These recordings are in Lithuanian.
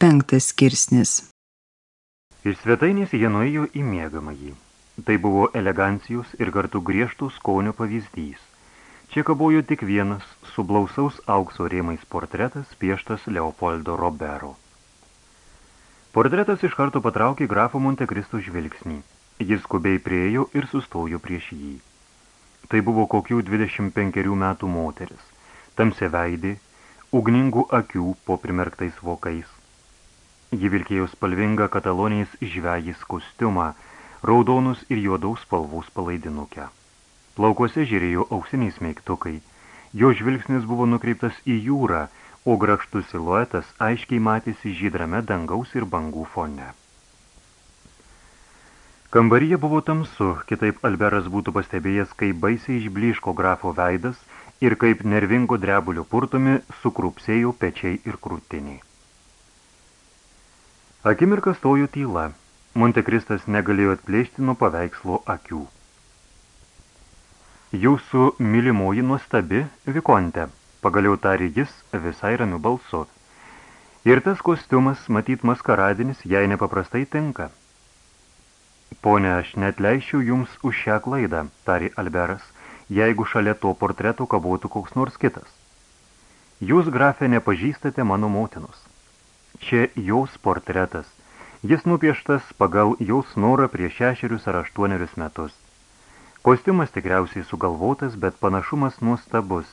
Penktas skirsnis. Iš svetainės jie nuėjo į mėgamąjį. Tai buvo elegancijos ir kartu griežtų skonio pavyzdys. Čia kabojo tik vienas su blausaus aukso rėmais portretas pieštas Leopoldo Robero. Portretas iš karto patraukė grafo Montekristo žvilgsnį. Jis skubiai priejo ir sustojo prieš jį. Tai buvo kokių 25 metų moteris, tamsia veidė, ugningų akių po primerktais vokais, Ji vilkėjo spalvingą katalonijais žvejais kostiumą, raudonus ir juodaus spalvus palaidinukę. Plaukuose žiūrėjo auksiniai smeigtukai. Jo žvilgsnis buvo nukreiptas į jūrą, o grakštus siluetas aiškiai matėsi žydrame dangaus ir bangų fone. Kambaryje buvo tamsu, kitaip Alberas būtų pastebėjęs, kaip baisiai išbliško grafo veidas ir kaip nervingo drebulio purtomi sukrupsėjo pečiai ir krūtiniai. Akimirką stojo tyla. Montekristas negalėjo atplėšti nuo paveikslo akių. Jūsų mylimoji nuostabi, Vikonte, pagaliau tarė jis visai ramiu balsu. Ir tas kostiumas, matyt maskaradinis, jai nepaprastai tinka. Pone, aš net leišiu jums už šią klaidą, tarė Alberas, jeigu šalia to portreto kabotų koks nors kitas. Jūs, grafė, nepažįstate mano motinos. Čia jos portretas. Jis nupieštas pagal jos norą prieš šešerius ar aštuonerius metus. Kostiumas tikriausiai sugalvotas, bet panašumas nuostabus.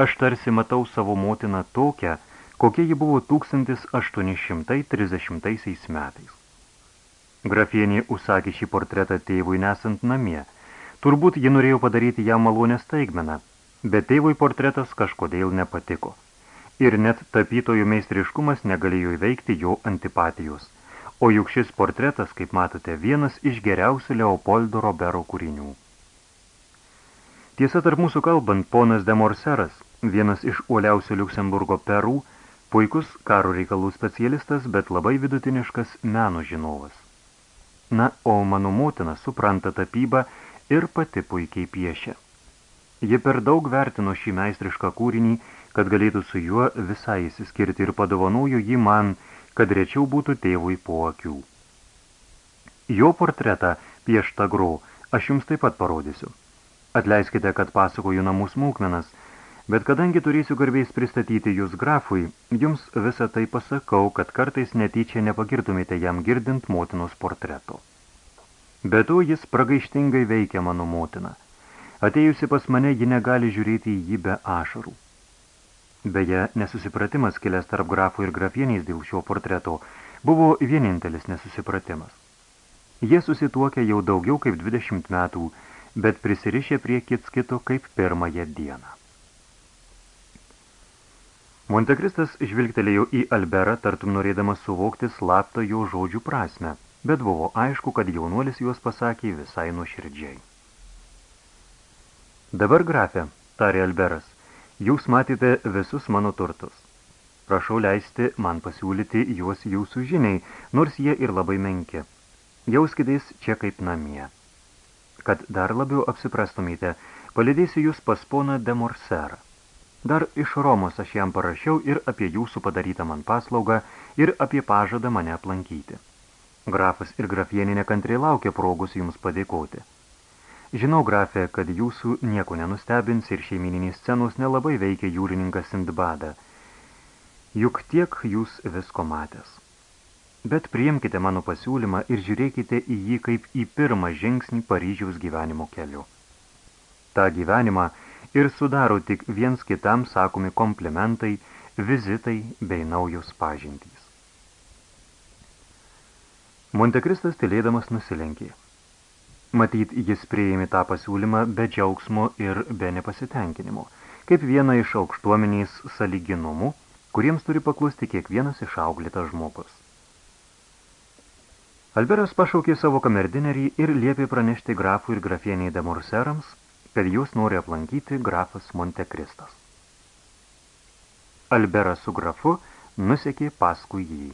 Aš tarsi matau savo motiną tokią, kokia ji buvo 1830 metais. Grafienė užsakė šį portretą tėvui nesant namie. Turbūt ji norėjo padaryti ją malonę staigmeną, bet tėvui portretas kažkodėl nepatiko ir net tapytojų meistriškumas negalėjo įveikti jo antipatijos. O juk šis portretas, kaip matote, vienas iš geriausių Leopoldo Robero kūrinių. Tiesa, tarp mūsų kalbant, ponas de Morseras, vienas iš uoliausių Liuksemburgo perų, puikus karo reikalų specialistas, bet labai vidutiniškas meno žinovas. Na, o mano motina supranta tapybą ir pati puikiai piešia. Ji per daug vertino šį meistrišką kūrinį kad galėtų su juo visai įsiskirti ir padovanojo jį man, kad rečiau būtų tėvui po akių. Jo portretą pieštą gro aš jums taip pat parodysiu. Atleiskite, kad pasakoju namų smulkmenas, bet kadangi turėsiu garbės pristatyti jūs grafui, jums visą tai pasakau, kad kartais netyčia nepagirtumėte jam girdint motinos portreto. Be to jis pragaištingai veikia mano motiną. Atėjusi pas mane, ji negali žiūrėti į jį be ašarų. Beje, nesusipratimas kilęs tarp grafų ir grafieniais dėl šio portreto buvo vienintelis nesusipratimas. Jie susituokė jau daugiau kaip 20 metų, bet prisirišė prie kits kito kaip pirmąją dieną. Montekristas žvilgtelėjo į Alberą, tartum norėdamas suvokti slaptą jo žodžių prasme, bet buvo aišku, kad jaunuolis juos pasakė visai nuoširdžiai. Dabar grafė, tarė Alberas, Jūs matėte visus mano turtus. Prašau leisti man pasiūlyti juos jūsų žiniai, nors jie ir labai menki. Jauskitės čia kaip namie. Kad dar labiau apsiprastumėte, palidėsiu jūs pas poną de Morserą. Dar iš Romos aš jam parašiau ir apie jūsų padarytą man paslaugą ir apie pažadą mane aplankyti. Grafas ir grafienė nekantriai laukia progus jums padėkoti. Žinau, grafė, kad jūsų nieko nenustebins ir šeimininės scenos nelabai veikia jūrininką Sindbadą. Juk tiek jūs visko matęs. Bet priimkite mano pasiūlymą ir žiūrėkite į jį kaip į pirmą žingsnį Paryžiaus gyvenimo keliu. Ta gyvenimą ir sudaro tik viens kitam sakomi komplimentai, vizitai bei naujos pažintys. Montekristas tylėdamas nusilenkė. Matyt, jis prieimi tą pasiūlymą be džiaugsmo ir be nepasitenkinimo, kaip vieną iš aukštuomeniais saliginumų, kuriems turi paklusti kiekvienas išauglėtas žmogus. Alberas pašaukė savo kamerdinerį ir liepė pranešti grafų ir grafieniai de Morserams, kad jūs nori aplankyti grafas Montekristas. Alberas su grafu nusekė paskui jį.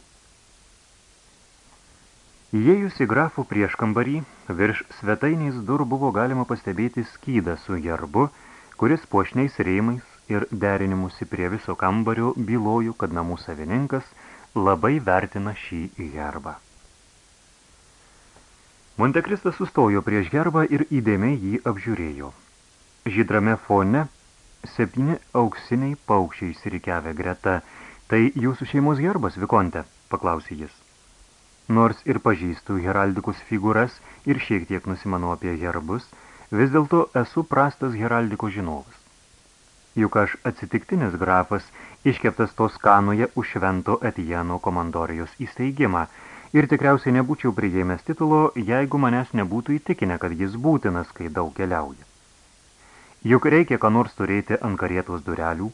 Įėjus į grafų prieškambarį, virš svetainės durų buvo galima pastebėti skydą su herbu, kuris puošniais rėmais ir derinimusi prie viso kambario byloju, kad namų savininkas labai vertina šį herbą. Montekristas sustojo prieš herbą ir įdėmiai jį apžiūrėjo. Žydrame fone septyni auksiniai paukščiai išsirikiavę greta. Tai jūsų šeimos herbas, Vikonte, paklausė jis. Nors ir pažįstu heraldikos figūras ir šiek tiek nusimanau apie herbus, vis dėlto esu prastas heraldikos žinovas. Juk aš atsitiktinis grafas, iškeptas Toskanoje už švento Etijano komandorijos įsteigimą – ir tikriausiai nebūčiau priėmęs titulo, jeigu manęs nebūtų įtikinę, kad jis būtinas, kai daug keliauja. Juk reikia ką nors turėti ant karietos durelių,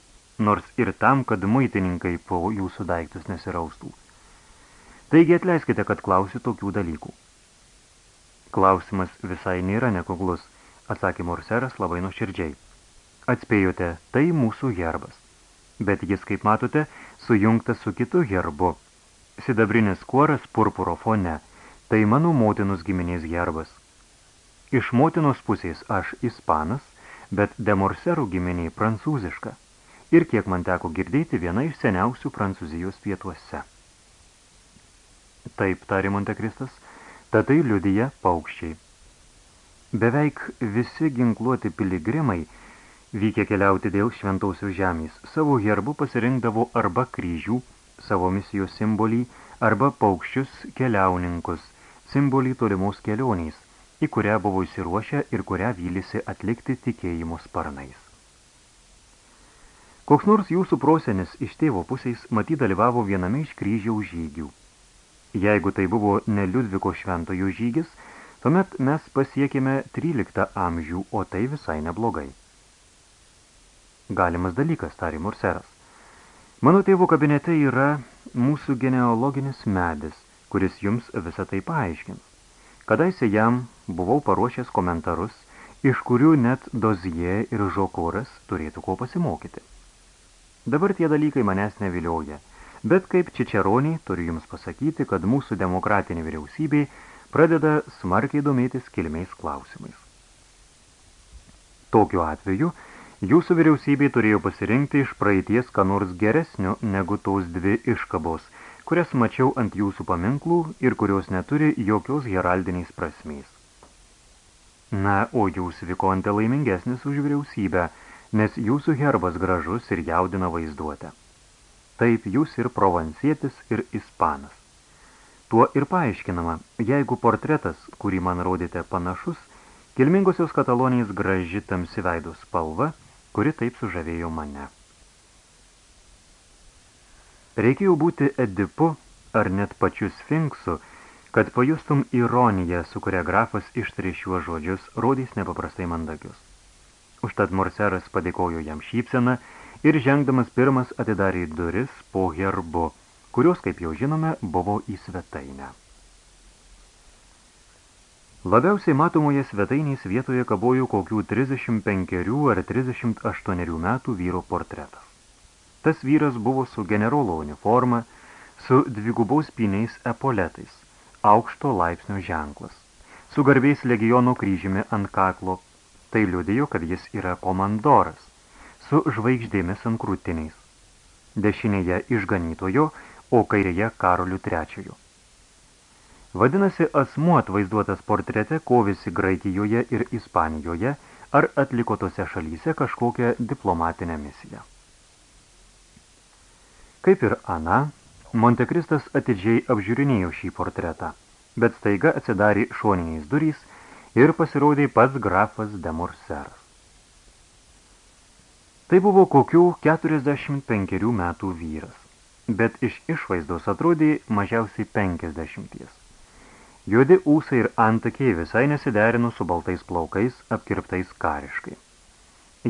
nors ir tam, kad muitininkai po jūsų daiktus nesiraustų. Taigi atleiskite, kad klausiu tokių dalykų. Klausimas visai nėra nekuglus, atsakė Morseras labai nuoširdžiai. Atspėjote, tai mūsų herbas. Bet jis, kaip matote, sujungtas su kitu herbu – Sidabrinis kuoras purpuro fone – tai mano motinos giminės herbas. Iš motinos pusės aš ispanas, bet demorserų giminė prancūziška. Ir kiek man teko girdėti viena iš seniausių Prancūzijos pietuose. Taip, tarė Montekristas, tatai liudyja paukščiai. Beveik visi ginkluoti piligrimai, vykę keliauti dėl šventausios žemės, savo herbu pasirinkdavo arba kryžių, savo misijos simbolį arba paukščius keliauninkus, simbolį tolimos kelionės, į kurią buvo įsiruošę ir kurią vylisi atlikti tikėjimo sparnais. Koks nors jūsų prosenis iš tėvo pusės matyt dalyvavo viename iš kryžiaus žygių. Jeigu tai buvo ne Liudviko šventojo žygis, tuomet mes pasiekėme 13 amžių, o tai visai neblogai. Galimas dalykas, tarė Morseras. Mano tėvo kabinete yra mūsų genealoginis medis, kuris jums visą tai paaiškins. Kadaise jam buvau paruošęs komentarus, iš kurių net Dozie ir Žokoras turėtų ko pasimokyti. Dabar tie dalykai manęs nevilioja, bet kaip čičeroniai turiu jums pasakyti, kad mūsų demokratinė vyriausybė pradeda smarkiai domėtis kilmiais klausimais. Tokiu atveju – Jūsų vyriausybė turėjo pasirinkti iš praeities ką nors geresnio negu tos dvi iškabos, kurias mačiau ant jūsų paminklų ir kurios neturi jokios heraldiniais prasmės. Na, o jūs vikonte laimingesnis už vyriausybę, nes jūsų herbas gražus ir jaudina vaizduotę. Taip jūs ir provansietis ir ispanas. Tuo ir paaiškinama, jeigu portretas, kurį man rodėte panašus, kilmingosios katalonijos graži tamsi veido spalva – kuri taip sužavėjo mane. Reikėjo būti Edipu ar net pačiu Sfinksu, kad pajustum ironiją, su kuria grafas ištarė šiuos žodžius, rodys nepaprastai mandagius. Užtat Morseras padėkojo jam šypseną ir žengdamas pirmas atidarė duris po herbu, kurios, kaip jau žinome, buvo į svetainę. Labiausiai matomoje svetainės vietoje kabojo kokių 35 ar 38 metų vyro portretas. Tas vyras buvo su generolo uniforma, su dvigubaus piniais epoletais, aukšto laipsnio ženklas, su garbiais legiono kryžimi ant kaklo, tai liudijo, kad jis yra komandoras, su žvaigždėmis ant krūtiniais. Dešinėje išganytojo, o kairėje karolių trečiojo. Vadinasi, asmuo atvaizduotas portrete kovėsi Graikijoje ir Ispanijoje ar atliko tose šalyse kažkokią diplomatinę misiją. Kaip ir Ana, Montekristas atidžiai apžiūrinėjo šį portretą, bet staiga atsidarė šoniniais durys ir pasirodė pats grafas de Morseras. Tai buvo kokių 45 metų vyras, bet iš išvaizdos atrodė mažiausiai 50. Juodi ūsai ir antakiai visai nesiderino su baltais plaukais, apkirptais kariškai.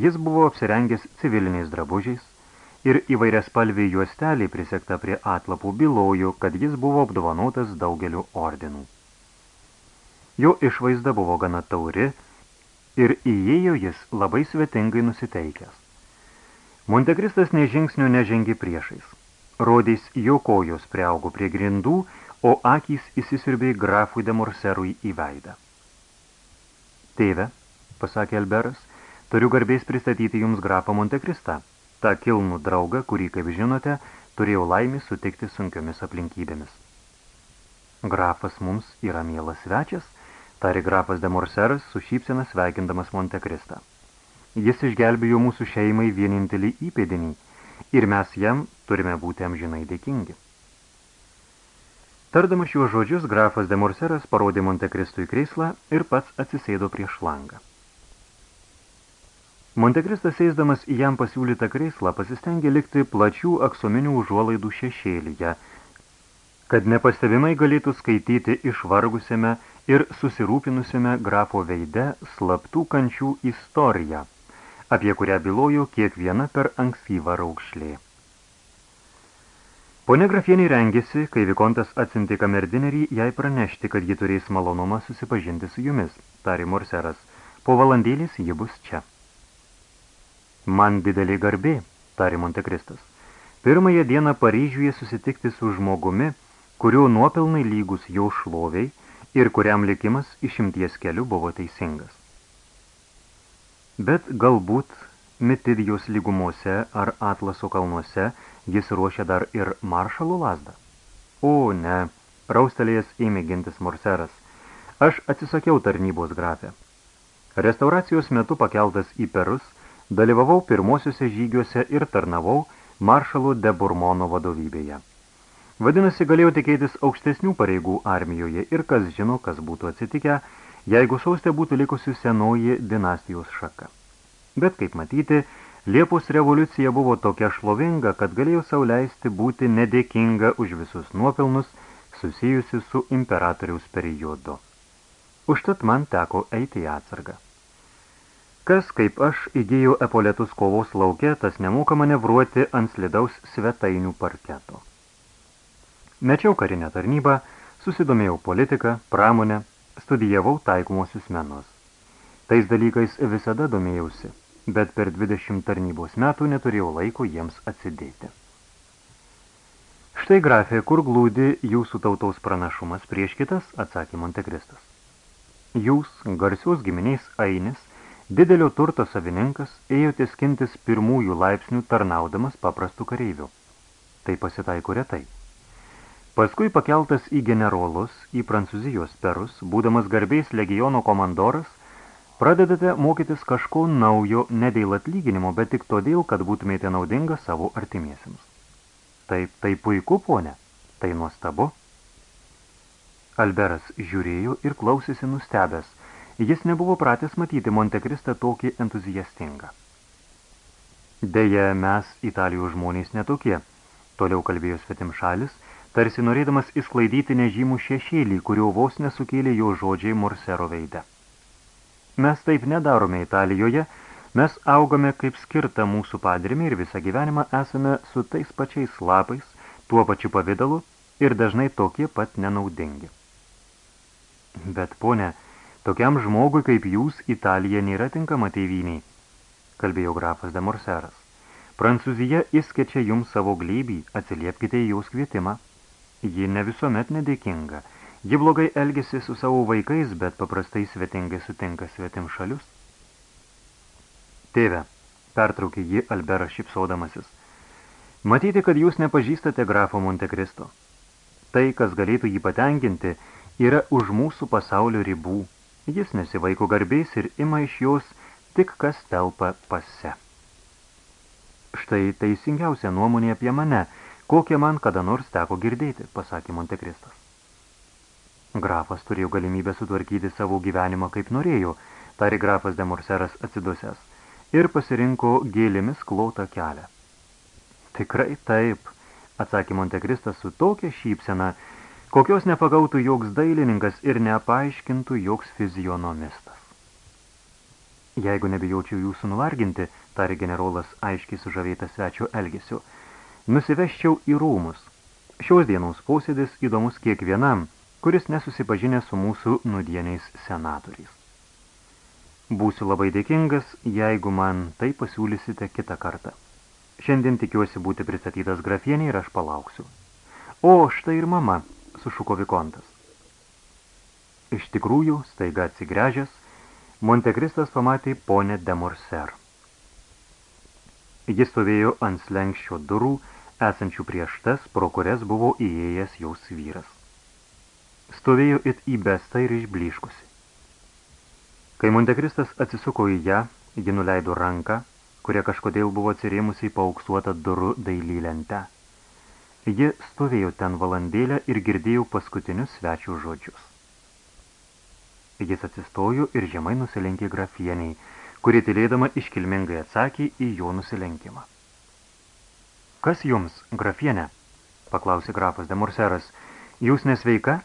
Jis buvo apsirengęs civiliniais drabužiais ir įvairias spalviai juostelį prisekta prie atlapų bylojo, kad jis buvo apdovanotas daugeliu ordinų. Jo išvaizda buvo gana tauri ir įėjo jis labai svetingai nusiteikęs. Montekristas nežingsnių nežengė priešais. Rodys jo kojos priaugo prie grindų o akys įsisirbė grafui de Morserui į veidą. Tėve, pasakė Alberas, turiu garbės pristatyti jums grafą Montekristą, tą kilnų draugą, kurį, kaip žinote, turėjau laimį sutikti sunkiomis aplinkybėmis. Grafas mums yra mielas svečias, tari grafas de Morseras su šypsena sveikindamas Montekristą. Jis išgelbėjo mūsų šeimai vienintelį įpėdinį ir mes jam turime būti amžinai dėkingi. Tardamas šiuos žodžius, grafas de Morseras parodė Montekristui kreislą ir pats atsisėdo prieš langą. Montekristas eisdamas į jam pasiūlytą kreislą pasistengė likti plačių aksominių užuolaidų šešėlyje, kad nepastebimai galėtų skaityti išvargusiame ir susirūpinusiame grafo veide slaptų kančių istoriją, apie kurią bylojo kiekviena per ankstyvą raukšlė. Pone grafienį rengėsi, kai Vikontas atsinti kamerdinerį, jai pranešti, kad ji turės malonumą susipažinti su jumis, tarė Morseras. Po valandėlis ji bus čia. Man didelė garbė, tarė Montekristas. Pirmąją dieną Paryžiuje susitikti su žmogumi, kurio nuopelnai lygus jo šloviai ir kuriam likimas išimties keliu buvo teisingas. Bet galbūt Mitidijos lygumose ar Atlaso kalnuose jis ruošia dar ir maršalų lasdą? O, ne, raustelėjęs ėmė gintis morseras. Aš atsisakiau tarnybos grafę. Restauracijos metu pakeltas į perus – Dalyvavau pirmosiuose žygiuose ir tarnavau maršalų de Burmono vadovybėje. Vadinasi, galėjau tikėtis aukštesnių pareigų armijoje ir kas žino, kas būtų atsitikę, jeigu saustė būtų likusi senoji dinastijos šaka. Bet, kaip matyti, Liepos revoliucija buvo tokia šlovinga, kad galėjau sauliaisti būti nedėkinga už visus nuopelnus susijusi su imperatoriaus periodu. Užtat man teko eiti į atsargą. Kas, kaip aš, įgyjau epoletus kovos lauke, tas nemoka manevruoti ant slidaus svetainių parketo. Mečiau karinę tarnybą, susidomėjau politiką, pramonę, studijavau taikomosius menus. Tais dalykais visada domėjausi, bet per 20 tarnybos metų neturėjau laiko jiems atsidėti. Štai grafė, kur glūdi jūsų tautos pranašumas prieš kitas, atsakė Montekristas. Jūs, garsios giminiais Ainis, Didelio turto savininkas ėjote skintis pirmųjų laipsnių tarnaudamas paprastų kareivių. Tai pasitaiko retai. Paskui pakeltas į generolus, į Prancūzijos perus, būdamas garbiais legiono komandoras, pradedate mokytis kažko naujo ne dėl atlyginimo, bet tik todėl, kad būtumėte naudinga savo artimiesiems. Taip, tai puiku, ponė, tai nuostabu. Alberas žiūrėjo ir klausėsi nustebęs, Jis nebuvo pratęs matyti Montekristą tokį entuziastingą. Deja, mes, Italijos žmonės, netokie, toliau kalbėjo svetim šalis, tarsi norėdamas įsklaidyti nežymų šešėlį, kurio vos nesukėlė jo žodžiai Morsero veide. Mes taip nedarome Italijoje, mes augame kaip skirta mūsų padrimi ir visą gyvenimą esame su tais pačiais lapais, tuo pačiu pavidalu ir dažnai tokie pat nenaudingi. Bet, ponė, Tokiam žmogui kaip jūs Italija nėra tinkama tėvyniai, kalbėjo grafas de Morseras. Prancūzija įskečia jums savo glėbį, atsiliepkite į jaus kvietimą. Ji ne visuomet nedėkinga. Ji blogai elgesi su savo vaikais, bet paprastai svetingai sutinka svetim šalius. Tėve, pertraukė ji Alberas šipsodamasis. Matyti, kad jūs nepažįstate grafo Montekristo. Tai, kas galėtų jį patenkinti, yra už mūsų pasaulio ribų, Jis nesivaiko garbiais ir ima iš jos tik kas telpa pase. Štai teisingiausia nuomonė apie mane, kokią man kada nors teko girdėti, pasakė Montekristas. Grafas turėjo galimybę sutvarkyti savo gyvenimą kaip norėjo, tari grafas de Morseras atsidusęs, ir pasirinko gėlėmis klautą kelią. Tikrai taip, atsakė Montekristas su tokia šypsena, kokios nepagautų joks dailininkas ir nepaaiškintų joks fizionomistas. Jeigu nebijočiau jūsų nuvarginti, tarė generolas aiškiai sužavėtas svečio elgesiu, nusiveščiau į rūmus. Šios dienos posėdis įdomus kiekvienam, kuris nesusipažinė su mūsų nudieniais senatoriais. Būsiu labai dėkingas, jeigu man tai pasiūlysite kitą kartą. Šiandien tikiuosi būti pristatytas grafienį ir aš palauksiu. O, štai ir mama, sušuko Vikontas. Iš tikrųjų, staiga atsigręžęs, Montekristas pamatė ponę de Morser. Jis stovėjo ant slenkščio durų, esančių prieš tas, pro kurias buvo įėjęs jaus vyras. Stovėjo it įbesta ir išbliškusi. Kai Montekristas atsisuko į ją, ji nuleido ranką, kurie kažkodėl buvo atsirėmusi į paauksuotą durų dailį lentę. Ji stovėjo ten valandėlę ir girdėjo paskutinius svečių žodžius. Jis atsistojo ir žemai nusilenkė grafieniai, kuri tylėdama iškilmingai atsakė į jo nusilenkimą. Kas jums, grafienė? paklausė grafas de Morseras. Jūs nesveika?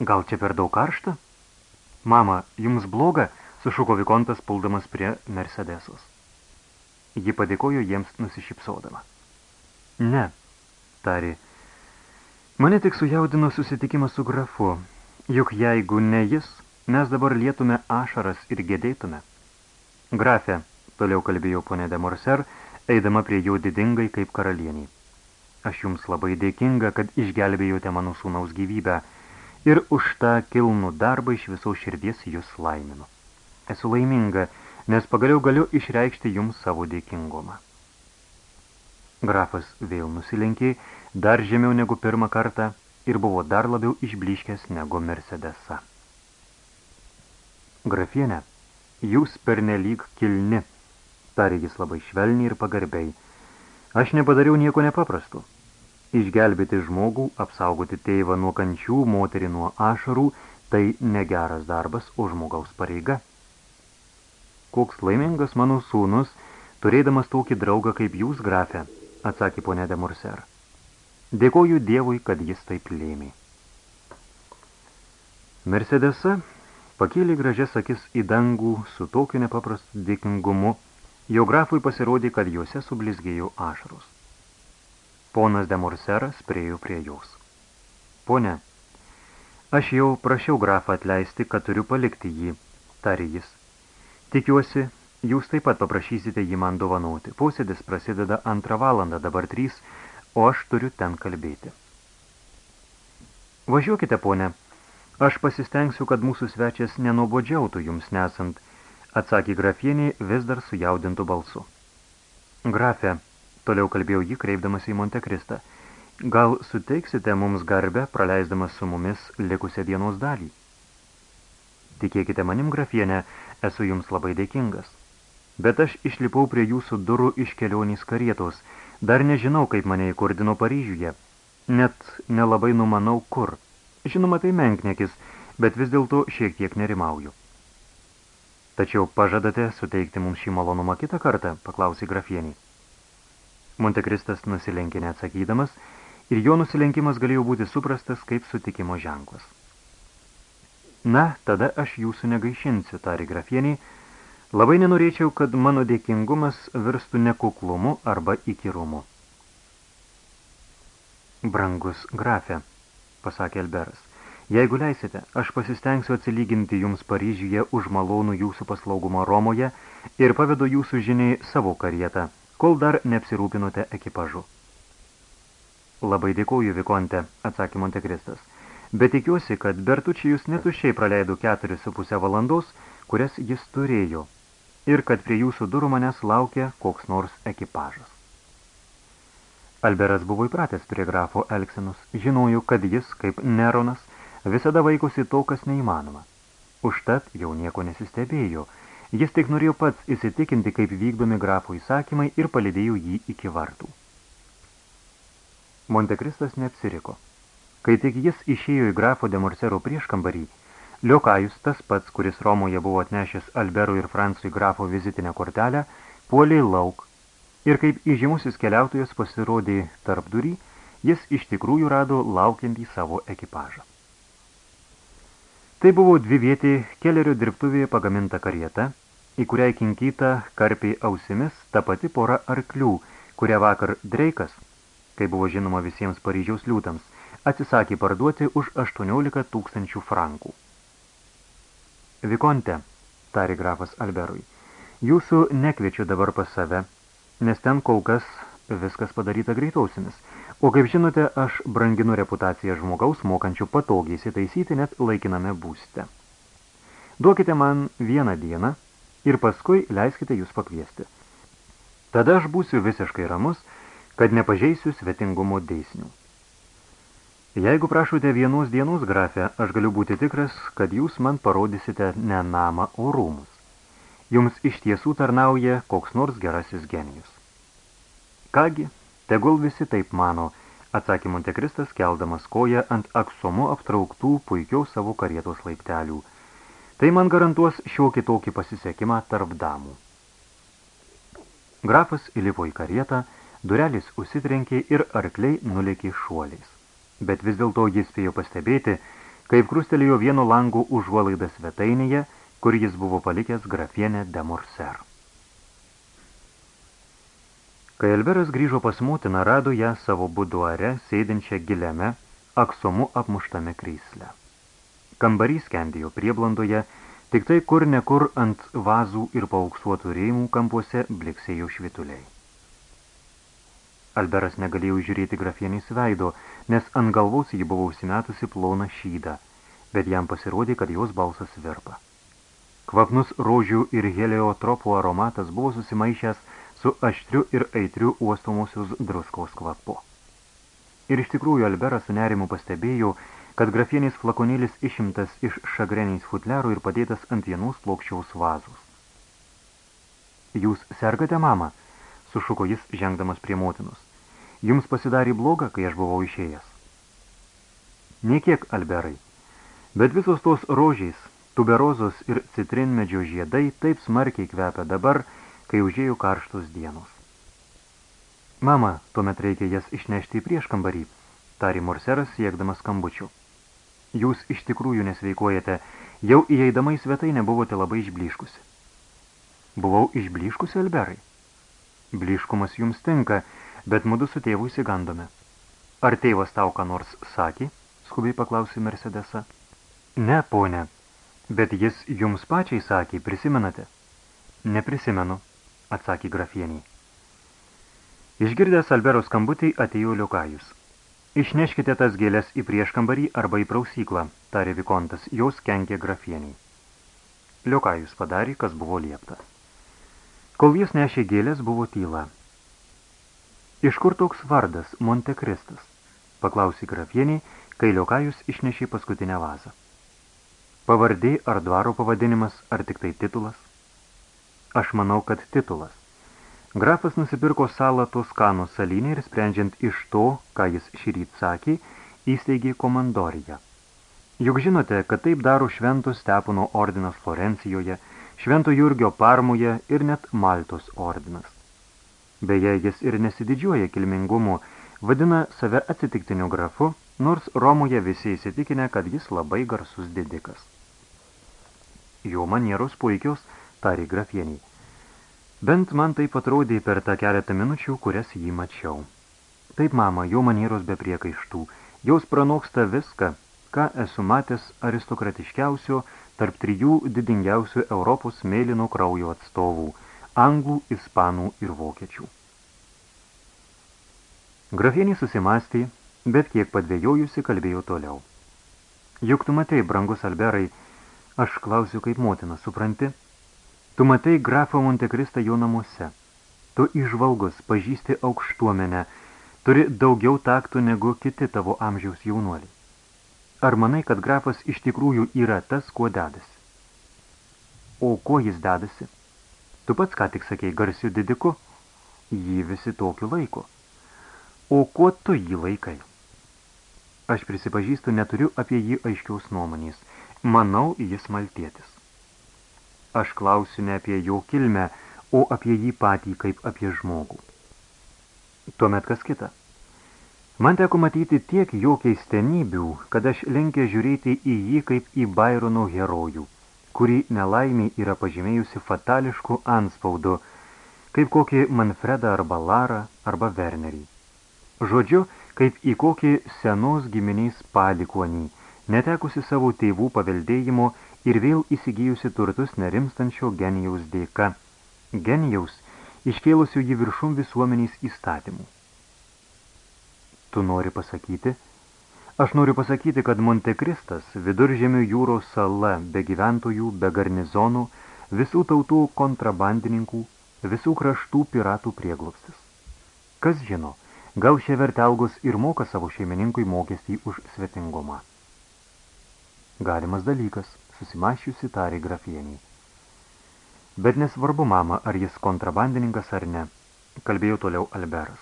Gal čia per daug karšta? Mama, jums bloga, sušuko Vikontas puldamas prie Mercedesos. Ji padėkojo jiems nusišypsodama. Ne, tarė. Mane tik sujaudino susitikimas su grafu, juk jeigu ne jis, mes dabar lietume ašaras ir gedėtume. Grafė, toliau kalbėjo ponė de Morser, eidama prie jo didingai kaip karalieniai. Aš jums labai dėkinga, kad išgelbėjote mano sūnaus gyvybę ir už tą kilnų darbą iš viso širdies jūs laiminu. Esu laiminga, nes pagaliau galiu išreikšti jums savo dėkingumą. Grafas vėl nusilenkė, dar žemiau negu pirmą kartą ir buvo dar labiau išbliškęs negu Mercedesa. Grafienė, jūs pernelyg kilni, tarė jis labai švelniai ir pagarbiai. Aš nepadariau nieko nepaprasto. Išgelbėti žmogų, apsaugoti tėvą nuo kančių, moterį nuo ašarų, tai negeras darbas, o žmogaus pareiga. Koks laimingas mano sūnus, turėdamas tokį draugą kaip jūs, grafė, atsakė ponė de Morser. Dėkoju Dievui, kad jis taip lėmė. Mercedesa pakėlė gražias akis į dangų su tokiu nepaprastu dėkingumu, jo grafui pasirodė, kad juose sublizgėjo ašaros. Ponas de Morseras priejo prie jos. Pone, aš jau prašiau grafą atleisti, kad turiu palikti jį, tarė jis. Tikiuosi, jūs taip pat paprašysite jį man dovanoti. Posėdis prasideda antrą valandą, dabar trys, o aš turiu ten kalbėti. Važiuokite, pone, Aš pasistengsiu, kad mūsų svečias nenobodžiautų jums nesant, atsakė grafienė vis dar sujaudintų balsu. Grafė, toliau kalbėjau jį, kreipdamas į Montekristą, gal suteiksite mums garbę, praleisdamas su mumis likusią dienos dalį? Tikėkite manim, grafienė, esu jums labai dėkingas. Bet aš išlipau prie jūsų durų iš kelionės karietos, dar nežinau, kaip mane įkurdino Paryžiuje, net nelabai numanau, kur – Žinoma, tai menknekis, bet vis dėlto šiek tiek nerimauju. Tačiau pažadate suteikti mums šį malonumą kitą kartą, paklausė grafienį. Montekristas nusilenkė neatsakydamas ir jo nusilenkimas galėjo būti suprastas kaip sutikimo ženklas. Na, tada aš jūsų negaišinsiu, tarė grafienį, labai nenorėčiau, kad mano dėkingumas virstų nekuklumu arba įkyrumu. Brangus grafė, pasakė Alberas. Jeigu leisite, aš pasistengsiu atsilyginti jums Paryžiuje už malonų jūsų paslaugumą Romoje ir pavedu jūsų žiniai savo karietą, kol dar neapsirūpinote ekipažu. Labai dėkoju, Vikonte, atsakė Montekristas, bet tikiuosi, kad Bertučijus netušiai praleido keturis su pusę valandos, kurias jis turėjo, ir kad prie jūsų durų manęs laukia koks nors ekipažas. Alberas buvo įpratęs prie grafo Elksenus, žinojo, kad jis, kaip Neronas, visada vaikosi to, kas neįmanoma. Užtat jau nieko nesistebėjo, jis tik norėjo pats įsitikinti, kaip vykdomi grafo įsakymai ir palidėjo jį iki vartų. Montekristas neapsiriko. Kai tik jis išėjo į grafo de Morsero prieškambarį, Liokajus, tas pats, kuris Romoje buvo atnešęs Alberui ir Francui grafo vizitinę kortelę, puoliai lauk ir kaip įžymusis keliautojas pasirodė tarp durį, jis iš tikrųjų rado laukiantį savo ekipažą. Tai buvo dvivietė kelerio dirbtuvėje pagaminta karieta, į kurią kinkyta karpiai ausimis ta pati pora arklių, kurią vakar Dreikas, kai buvo žinoma visiems Paryžiaus liūtams, atsisakė parduoti už 18 tūkstančių frankų. Vikonte, tarė grafas Alberui, jūsų nekviečiu dabar pas save, nes ten kol kas viskas padaryta greitausimis. O kaip žinote, aš branginu reputaciją žmogaus, mokančių patogiai įsitaisyti net laikiname būste. Duokite man vieną dieną ir paskui leiskite jūs pakviesti. Tada aš būsiu visiškai ramus, kad nepažeisiu svetingumo dėsnių. Jeigu prašote vienos dienos grafę, aš galiu būti tikras, kad jūs man parodysite ne namą, o rūmus. Jums iš tiesų tarnauja koks nors gerasis genijus. Kągi, tegul visi taip mano, atsakė Montekristas, keldamas koją ant aksomu aptrauktų puikiau savo karietos laiptelių. Tai man garantuos šiokį tokį pasisekimą tarp damų. Grafas įlipo į karietą, durelis užsitrenkė ir arkliai nulėkė šuoliais. Bet vis dėlto jis spėjo pastebėti, kaip krustelėjo vieno lango užuolaidą svetainėje, kur jis buvo palikęs grafienę de Morser. Kai Alberas grįžo pas motiną, rado ją savo buduare, sėdinčią giliame, aksomu apmuštame krysle. Kambarys kendėjo prieblandoje, tik tai kur nekur ant vazų ir paauksuotų rėmų kampuose bliksėjo švituliai. Alberas negalėjo žiūrėti grafienės veido, nes ant galvos ji buvo užsimetusi ploną šydą, bet jam pasirodė, kad jos balsas virpa. Kvapnus rožių ir heliotropų aromatas buvo susimaišęs su aštriu ir aitriu uostomosios druskos kvapu. Ir iš tikrųjų Alberas su nerimu pastebėjo, kad grafienės flakonėlis išimtas iš šagreniais futlerų ir padėtas ant vienos plokščiaus vazos. Jūs sergate, mama? sušuko jis, žengdamas prie motinos. Jums pasidarė bloga, kai aš buvau išėjęs. Niekiek, Alberai, bet visos tos rožiais, tuberozos ir citrinmedžio žiedai taip smarkiai kvepia dabar, kai užėjo karštos dienos. Mama, tuomet reikia jas išnešti į prieškambarį, tarė Morseras siekdamas skambučių. Jūs iš tikrųjų nesveikuojate, jau įeidama į svetainę buvote labai išbliškusi. Buvau išbliškusi, Alberai. Bliškumas jums tinka, bet mudu su tėvu įsigandome. Ar tėvas tau ką nors sakė? skubiai paklausė Mercedesa. Ne, ponė, bet jis jums pačiai sakė, prisimenate? Neprisimenu, atsakė grafieniai. Išgirdęs Albero skambutį atėjo Liukajus. Išneškite tas gėlės į prieškambarį arba į prausyklą, tarė Vikontas, jos kenkė grafieniai. Liokajus padarė, kas buvo liepta. Kol jis nešė gėlės, buvo tyla. Iš kur toks vardas, Montekristas? paklausė grafieniai, kai Liokajus išnešė paskutinę vazą. Pavardė ar dvaro pavadinimas, ar tik tai titulas? Aš manau, kad titulas. Grafas nusipirko salą Toskanų salinį ir sprendžiant iš to, ką jis šįryt sakė, įsteigė komandoriją. Juk žinote, kad taip daro švento Stepono ordinas Florencijoje, švento Jurgio Parmoje ir net Maltos ordinas. Beje, jis ir nesididžiuoja kilmingumu, vadina save atsitiktiniu grafu, nors Romoje visi įsitikinę, kad jis labai garsus didikas. Jo manieros puikios, tarė grafieniai. Bent man taip atrodė per tą keletą minučių, kurias jį mačiau. Taip, mama, jo manieros be priekaištų. Jaus pranoksta viską, ką esu matęs aristokratiškiausio tarp trijų didingiausių Europos mėlyno kraujo atstovų – anglų, ispanų ir vokiečių. Grafienį susimastė, bet kiek padvėjojusi kalbėjo toliau. Juk tu matei, brangus Alberai, aš klausiu kaip motina, supranti – Tu matai grafą Montekristą jo namuose. Tu išvalgus, pažįsti aukštuomenę, turi daugiau taktų negu kiti tavo amžiaus jaunuoliai. Ar manai, kad grafas iš tikrųjų yra tas, kuo dedasi? O kuo jis dedasi? Tu pats ką tik sakei garsiu didiku, jį visi tokiu laiko. O kuo tu jį laikai? Aš prisipažįstu, neturiu apie jį aiškiaus nuomonės. Manau, jis maltietis. Aš klausiu ne apie jo kilmę, o apie jį patį kaip apie žmogų. Tuomet kas kita. Man teko matyti tiek jo keistenybių, kad aš lenkia žiūrėti į jį kaip į Bairono herojų, kurį nelaimiai yra pažymėjusi fatališku anspaudu, kaip kokį Manfredą arba Larą arba Wernerį. Žodžiu, kaip į kokį senos giminiais palikuonį, netekusi savo tėvų paveldėjimo ir vėl įsigijusi turtus nerimstančio genijaus dėka, genijaus iškėlusio jį viršum visuomeniais įstatymų. Tu nori pasakyti? Aš noriu pasakyti, kad Montekristas, viduržėmių jūros sala, be gyventojų, be garnizonų, visų tautų kontrabandininkų, visų kraštų piratų prieglobstis. Kas žino, gal šie vertelgus ir moka savo šeimininkui mokestį už svetingumą. Galimas dalykas, susimašiusi tarė grafienį. Bet nesvarbu, mama, ar jis kontrabandininkas ar ne, kalbėjo toliau Alberas.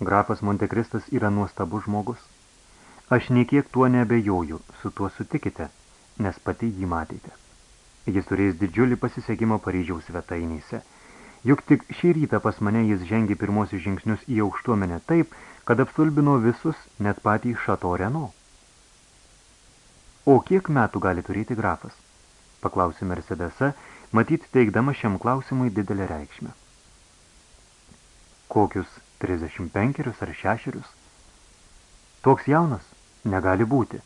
Grafas Montekristas yra nuostabus žmogus. Aš niekiek tuo nebejoju, su tuo sutikite, nes pati jį matėte. Jis turės didžiulį pasisekimą Paryžiaus svetainėse. Juk tik šį rytą pas mane jis žengė pirmosius žingsnius į aukštuomenę taip, kad apstulbino visus, net patį Šato Reno. O kiek metų gali turėti grafas? Paklausė Mercedesa, matyt teikdama šiam klausimui didelę reikšmę. Kokius 35 ar 6? Toks jaunas negali būti,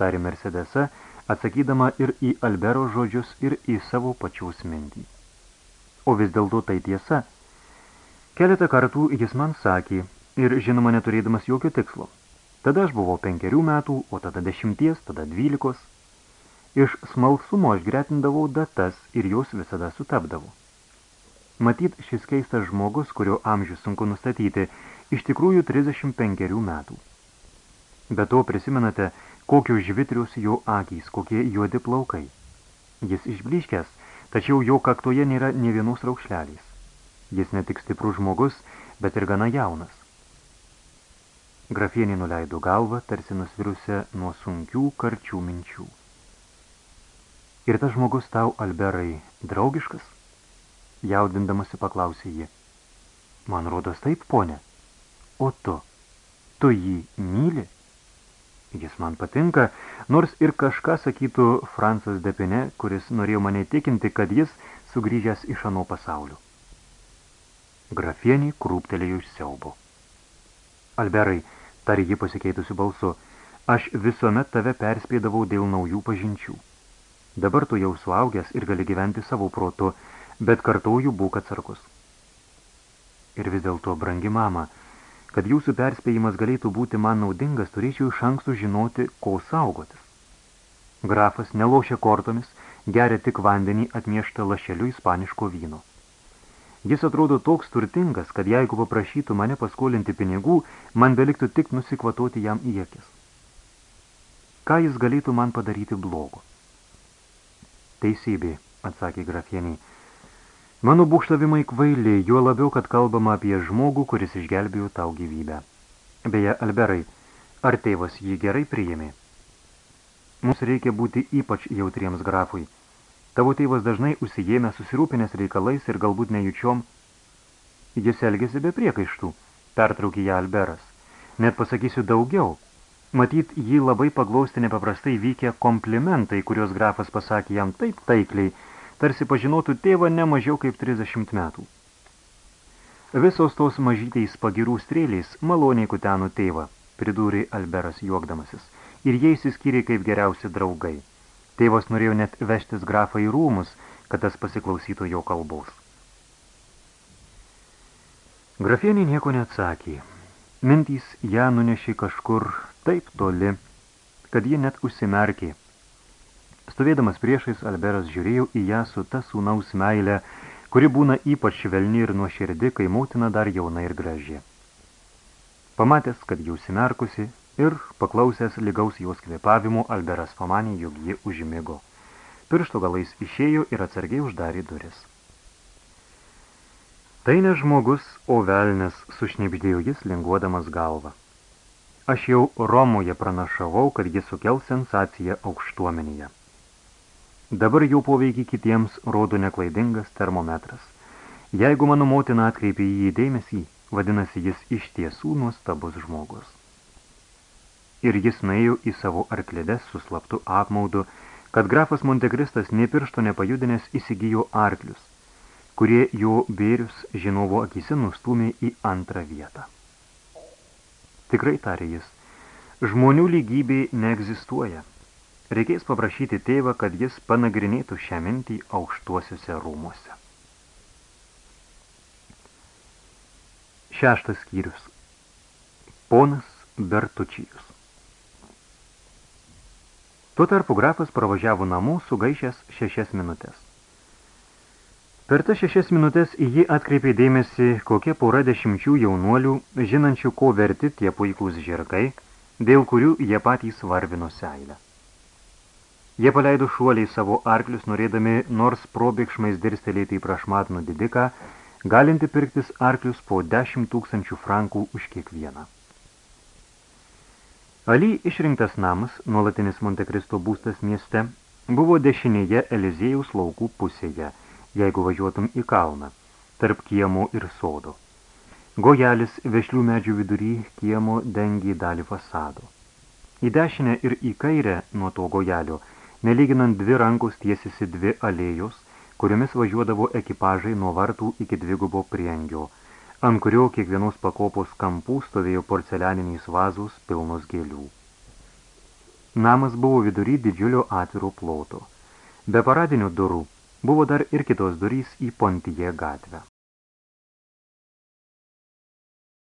tarė Mercedesa, atsakydama ir į Albero žodžius, ir į savo pačiaus mintį. O vis dėlto tai tiesa. Keletą kartų jis man sakė, ir žinoma neturėdamas jokio tikslo. Tada aš buvau penkerių metų, o tada dešimties, tada dvylikos. Iš smalsumo aš gretindavau datas ir jos visada sutapdavo. Matyt, šis keistas žmogus, kurio amžius sunku nustatyti, iš tikrųjų 35 metų. Be to prisimenate, kokios žvitrius jo akys, kokie juodi plaukai. Jis išbliškęs, tačiau jo kaktoje nėra ne vienos raukšlelės. Jis ne tik stiprus žmogus, bet ir gana jaunas. Grafienė nuleido galvą, tarsi nusvirusią nuo sunkių karčių minčių. Ir tas žmogus tau, Alberai, draugiškas? Jaudindamasi paklausė ji. Man rodos taip, ponė. O tu, tu jį myli? Jis man patinka, nors ir kažką sakytų Francas Depine, kuris norėjo mane tikinti, kad jis sugrįžęs iš ano pasaulio. Grafienį krūptelėjo iš siaubo. Alberai, tarė ji pasikeitusiu balsu, aš visuomet tave perspėdavau dėl naujų pažinčių. Dabar tu jau suaugęs ir gali gyventi savo protu, bet kartauju būk atsargus. Ir vis dėlto, brangi mama, kad jūsų perspėjimas galėtų būti man naudingas, turėčiau iš anksto žinoti, ko saugotis. Grafas nelošia kortomis, geria tik vandenį atmieštą lašeliu ispaniško vyno. Jis atrodo toks turtingas, kad jeigu paprašytų mane paskolinti pinigų, man beliktų tik nusikvatoti jam į akis. Ką jis galėtų man padaryti blogo? Teisybė, atsakė grafienį. Mano būkštavimai kvaili, juo labiau, kad kalbama apie žmogų, kuris išgelbėjo tau gyvybę. Beje, Alberai, ar tėvas jį gerai priėmė? Mums reikia būti ypač jautriems grafui. Tavo tėvas dažnai užsijėmė susirūpinės reikalais ir galbūt nejučiom. Jis elgėsi be priekaištų, pertraukė ją Alberas. Net pasakysiu daugiau – Matyt, jį labai paglausti nepaprastai vykę komplimentai, kuriuos grafas pasakė jam taip taikliai, tarsi pažinotų tėvą ne mažiau kaip 30 metų. Visos tos mažyteis pagirų strėlės maloniai kutenų tėvą, pridūrė Alberas juokdamasis, ir jie įsiskyrė kaip geriausi draugai. Tėvas norėjo net vežtis grafą į rūmus, kad tas pasiklausytų jo kalbos. Grafienė nieko neatsakė. Mintys ją nunešė kažkur taip toli, kad ji net užsimerkė. Stovėdamas priešais, Alberas žiūrėjo į ją su ta sūnaus meilė, kuri būna ypač švelni ir nuoširdi, kai motina dar jauna ir graži. Pamatęs, kad jau simerkusi ir paklausęs lygaus jos kvėpavimo, Alberas pamanė, jog ji užmigo. Piršto galais išėjo ir atsargiai uždarė duris. Tai ne žmogus, o velnes, sušnipždėjo jis, linguodamas galvą. Aš jau Romoje pranašavau, kad jis sukels sensaciją aukštuomenėje. Dabar jau poveikį kitiems rodo neklaidingas termometras. Jeigu mano motina atkreipė į jį dėmesį, vadinasi jis iš tiesų nuostabus žmogus. Ir jis nuėjo į savo arklides su slaptu apmaudu, kad grafas Montekristas nepiršto nepajudinės įsigijo arklius, kurie jo bėrius žinovo akise nustūmė į antrą vietą. Tikrai, tarė jis, žmonių lygybė neegzistuoja. Reikės paprašyti tėvą, kad jis panagrinėtų šią mintį aukštuosiuose rūmuose. Šeštas skyrius. Ponas Bertučijus. Tuo tarpu grafas pravažiavo namų sugaišęs šešias minutės. Per tas šešias minutės ji atkreipė dėmesį, kokie pora dešimčių jaunuolių, žinančių, ko verti tie puikūs žirgai, dėl kurių jie patys varvino seilę. Jie paleido šuoliai savo arklius, norėdami nors probėgšmais dirstelėti į prašmatnų didiką, galinti pirktis arklius po 10 tūkstančių frankų už kiekvieną. Ali išrinktas namas, nuolatinis Montekristo būstas mieste, buvo dešinėje Elizėjaus laukų pusėje – jeigu važiuotum į kalną, tarp kiemo ir sodo. Gojelis vešlių medžių vidury kiemo dengė dalį fasado. Į dešinę ir į kairę nuo to gojelio, nelyginant dvi rankos tiesisi dvi alėjos, kuriomis važiuodavo ekipažai nuo vartų iki dvigubo priengio, ant kurio kiekvienos pakopos kampų stovėjo porcelianiniais vazos pilnos gėlių. Namas buvo vidury didžiulio atviro ploto. Be paradinių durų Buvo dar ir kitos durys į Pontyje gatvę.